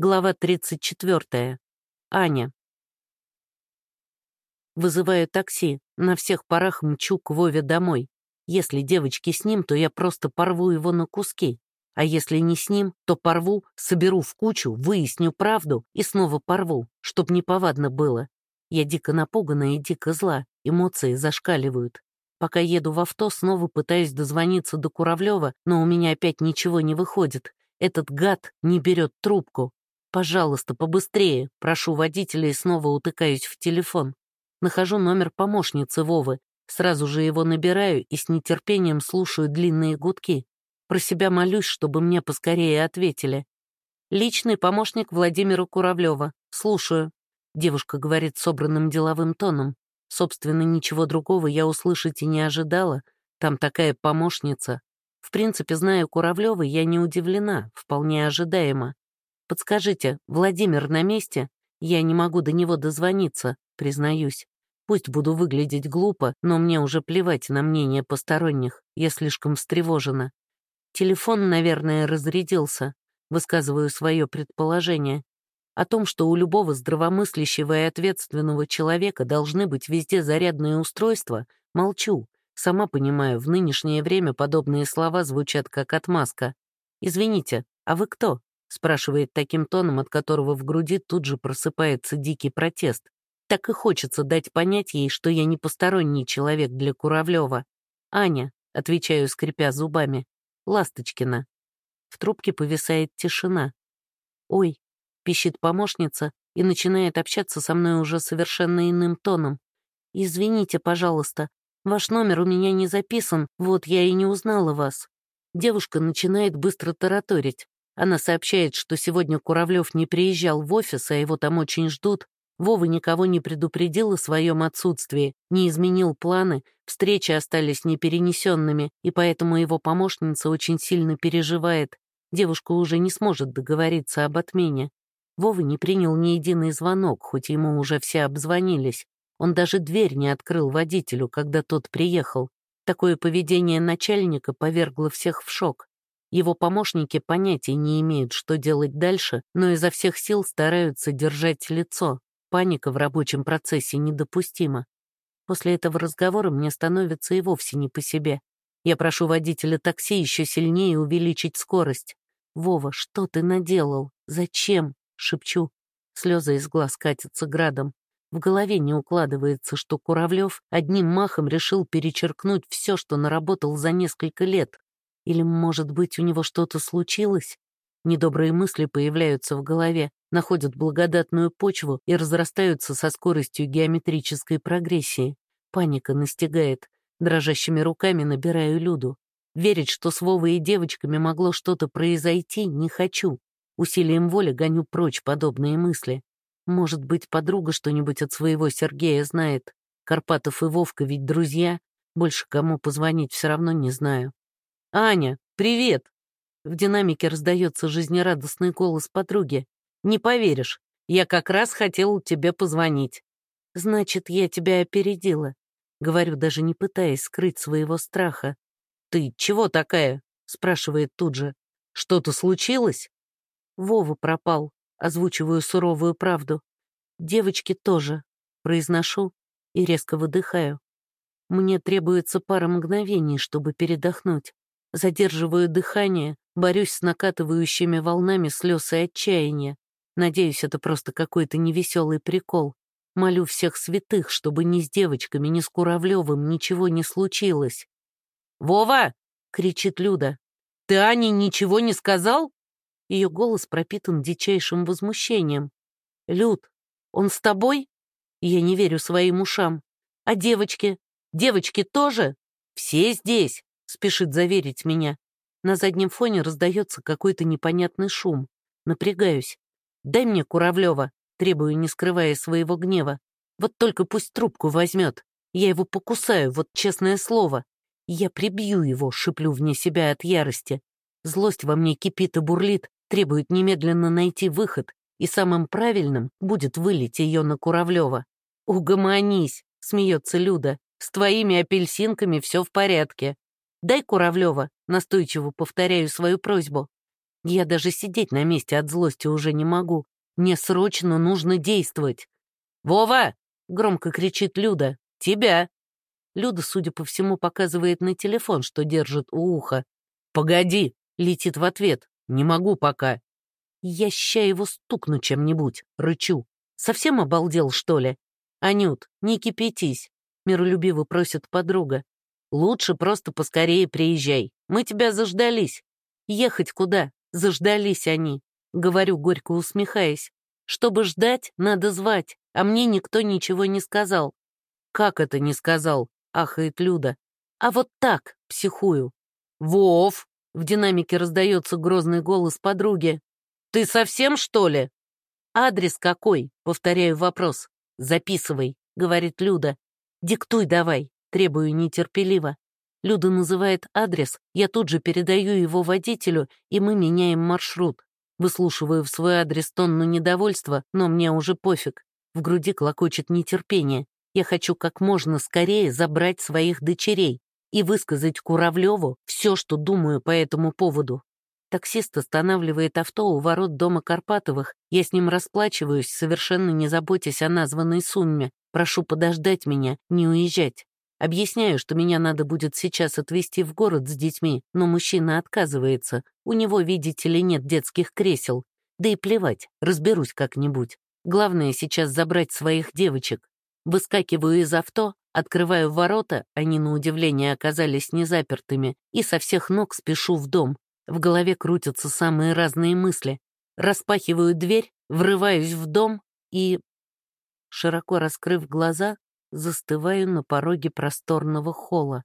Глава 34. Аня. Вызываю такси, на всех парах мчу к Вове домой. Если девочки с ним, то я просто порву его на куски. А если не с ним, то порву, соберу в кучу, выясню правду и снова порву, чтоб неповадно было. Я дико напугана и дико зла, эмоции зашкаливают. Пока еду в авто, снова пытаюсь дозвониться до Куравлева, но у меня опять ничего не выходит. Этот гад не берет трубку. «Пожалуйста, побыстрее!» Прошу водителя и снова утыкаюсь в телефон. Нахожу номер помощницы Вовы, сразу же его набираю и с нетерпением слушаю длинные гудки. Про себя молюсь, чтобы мне поскорее ответили. «Личный помощник Владимира Куравлева. Слушаю», — девушка говорит собранным деловым тоном. Собственно, ничего другого я услышать и не ожидала. Там такая помощница. В принципе, зная Куравлева, я не удивлена, вполне ожидаемо. «Подскажите, Владимир на месте? Я не могу до него дозвониться, признаюсь. Пусть буду выглядеть глупо, но мне уже плевать на мнение посторонних, я слишком встревожена. Телефон, наверное, разрядился, высказываю свое предположение. О том, что у любого здравомыслящего и ответственного человека должны быть везде зарядные устройства, молчу. Сама понимаю, в нынешнее время подобные слова звучат как отмазка. «Извините, а вы кто?» Спрашивает таким тоном, от которого в груди тут же просыпается дикий протест. Так и хочется дать понять ей, что я не посторонний человек для Куравлева. «Аня», — отвечаю, скрипя зубами, — «Ласточкина». В трубке повисает тишина. «Ой», — пищит помощница и начинает общаться со мной уже совершенно иным тоном. «Извините, пожалуйста, ваш номер у меня не записан, вот я и не узнала вас». Девушка начинает быстро тараторить. Она сообщает, что сегодня Куравлев не приезжал в офис, а его там очень ждут. Вова никого не предупредил о своем отсутствии, не изменил планы, встречи остались неперенесенными, и поэтому его помощница очень сильно переживает. Девушка уже не сможет договориться об отмене. Вова не принял ни единый звонок, хоть ему уже все обзвонились. Он даже дверь не открыл водителю, когда тот приехал. Такое поведение начальника повергло всех в шок. Его помощники понятия не имеют, что делать дальше, но изо всех сил стараются держать лицо. Паника в рабочем процессе недопустима. После этого разговора мне становится и вовсе не по себе. Я прошу водителя такси еще сильнее увеличить скорость. «Вова, что ты наделал? Зачем?» — шепчу. Слезы из глаз катятся градом. В голове не укладывается, что Куравлев одним махом решил перечеркнуть все, что наработал за несколько лет. Или, может быть, у него что-то случилось? Недобрые мысли появляются в голове, находят благодатную почву и разрастаются со скоростью геометрической прогрессии. Паника настигает. Дрожащими руками набираю Люду. Верить, что с Вовой и девочками могло что-то произойти, не хочу. Усилием воли гоню прочь подобные мысли. Может быть, подруга что-нибудь от своего Сергея знает. Карпатов и Вовка ведь друзья. Больше кому позвонить все равно не знаю. «Аня, привет!» В динамике раздается жизнерадостный голос подруги. «Не поверишь, я как раз хотел тебе позвонить». «Значит, я тебя опередила», — говорю, даже не пытаясь скрыть своего страха. «Ты чего такая?» — спрашивает тут же. «Что-то случилось?» Вова пропал, озвучиваю суровую правду. «Девочки тоже», — произношу и резко выдыхаю. Мне требуется пара мгновений, чтобы передохнуть. Задерживаю дыхание, борюсь с накатывающими волнами слез и отчаяния. Надеюсь, это просто какой-то невеселый прикол. Молю всех святых, чтобы ни с девочками, ни с Куравлевым ничего не случилось. «Вова!» — кричит Люда. «Ты Ане ничего не сказал?» Ее голос пропитан дичайшим возмущением. «Люд, он с тобой?» Я не верю своим ушам. «А девочки? Девочки тоже? Все здесь?» Спешит заверить меня. На заднем фоне раздается какой-то непонятный шум. Напрягаюсь. «Дай мне Куравлева», требую, не скрывая своего гнева. «Вот только пусть трубку возьмет. Я его покусаю, вот честное слово. Я прибью его», шиплю вне себя от ярости. Злость во мне кипит и бурлит, требует немедленно найти выход, и самым правильным будет вылить ее на Куравлева. «Угомонись», — смеется Люда, — «с твоими апельсинками все в порядке. «Дай Куравлева», — настойчиво повторяю свою просьбу. Я даже сидеть на месте от злости уже не могу. Мне срочно нужно действовать. «Вова!» — громко кричит Люда. «Тебя!» Люда, судя по всему, показывает на телефон, что держит у уха. «Погоди!» — летит в ответ. «Не могу пока». Я ща его стукну чем-нибудь, рычу. Совсем обалдел, что ли? «Анют, не кипятись», — миролюбиво просит подруга. «Лучше просто поскорее приезжай. Мы тебя заждались». «Ехать куда? Заждались они», — говорю, горько усмехаясь. «Чтобы ждать, надо звать, а мне никто ничего не сказал». «Как это не сказал?» — ахает Люда. «А вот так, психую». «Вов!» — в динамике раздается грозный голос подруги. «Ты совсем, что ли?» «Адрес какой?» — повторяю вопрос. «Записывай», — говорит Люда. «Диктуй давай», — требую нетерпеливо. Люда называет адрес, я тут же передаю его водителю, и мы меняем маршрут. Выслушиваю в свой адрес тонну недовольства, но мне уже пофиг. В груди клокочет нетерпение. Я хочу как можно скорее забрать своих дочерей и высказать Куравлеву все, что думаю по этому поводу. Таксист останавливает авто у ворот дома Карпатовых. Я с ним расплачиваюсь, совершенно не заботясь о названной сумме. Прошу подождать меня, не уезжать. Объясняю, что меня надо будет сейчас отвезти в город с детьми, но мужчина отказывается. У него, видите ли, нет детских кресел. Да и плевать, разберусь как-нибудь. Главное сейчас забрать своих девочек. Выскакиваю из авто, открываю ворота, они на удивление оказались незапертыми, и со всех ног спешу в дом. В голове крутятся самые разные мысли. Распахиваю дверь, врываюсь в дом и, широко раскрыв глаза, застываю на пороге просторного холла.